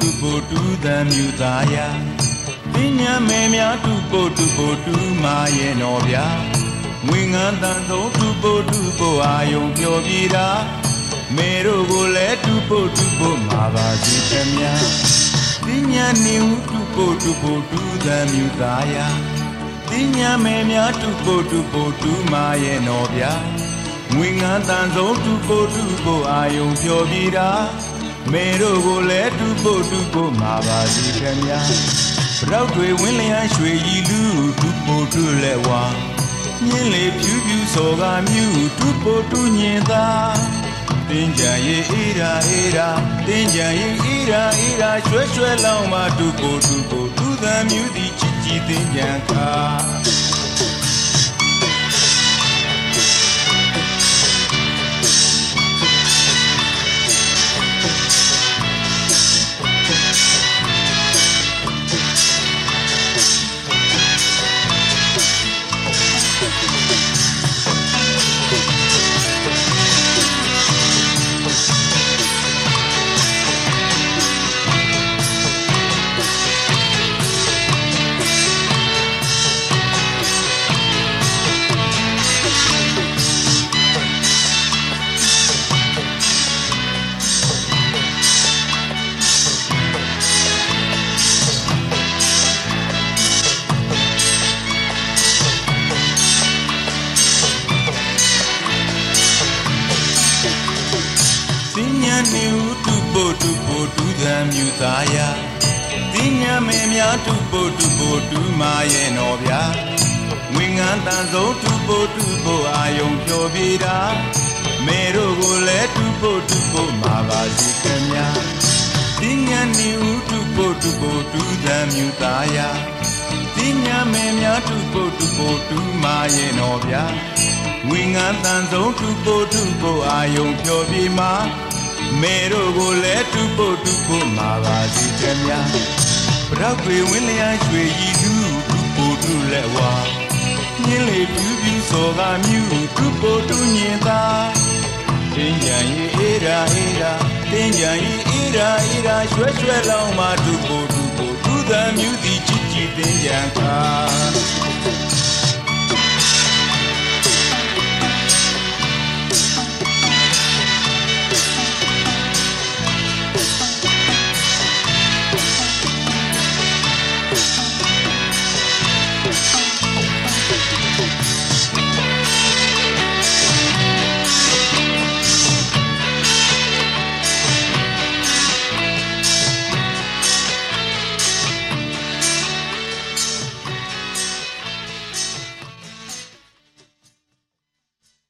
တူဖို့တူသံမြူသားယာတင်ညာမဲများတူဖို့တူဖို့တူမာရဲ့တော်ဗျာငွေငန်းတန်သုံးတူဖို့တူဖို့အာယုံပြောပြတာမေတို့ကိုလည်းတူဖို့တူဖို့မာပါစီခင်ဗျာတင်ညာနေဟုတူဖို့တူဖို့တူသံမြူသားယာတင်ညာမဲများတူဖို့တူဖို့တူမာရဲ့တော်ဗျာငွေငန်းတန်ဆုံးတူဖို့တူဖို့အာယုံပြောပြတာ မေတို့ကိုလည်းတူဖို့တူဖို့မာပါစီခင်ဗျာဘရောက်တွေဝင်းလျာရွှေရည်လူတူဖို့တူလဲဝါမြင်းလေဖြူဖြူစောကမြူတူဖို့တူညင်သာတင်းကြံရေးအေးရာအေးရာတင်းကြံရေးအေးရာအေးရာရွှဲရွှဲလောင်းမှတူဖို့တူဖို့တူသံမြူသည်ချစ်ကြည်တင်းကြံခါ နေဟုတုပို့တုပို့တုသံမြူသားယာတင်းညာမေများတုပို့တုပို့တုမာရဲ့တော်ဗျာငွေငန်းတန်ဆုံးတုပို့တုပို့အာယုံပြောပြတာမေတို့ကိုလည်းတုပို့တုပို့မာပါစီခင်ဗျာတင်းညာနေဟုတုပို့တုပို့တုသံမြူသားယာတင်းညာမေများတုပို့တုပို့တုမာရဲ့တော်ဗျာငွေငန်းတန်ဆုံးတုပို့တုပို့အာယုံပြောပြမှာ မေတို့ကိုလည်းတူဖို့တူဖို့မှာပါစီခင်ဗျာပရောက်တွေဝင်းလျာရွှေရည်သူတူဖို့တူလက်ဝါညင်းလေပြူးပြူးစောကမြူတူဖို့တူညင်သာတင်းကြံရေးအေးရာအေးရာတင်းကြံရေးအေးရာအေးရာရွှဲရွှဲလောင်းမှတူဖို့တူဖို့တူသံမြူသည်ချစ်ကြည်တင်းကြံခါ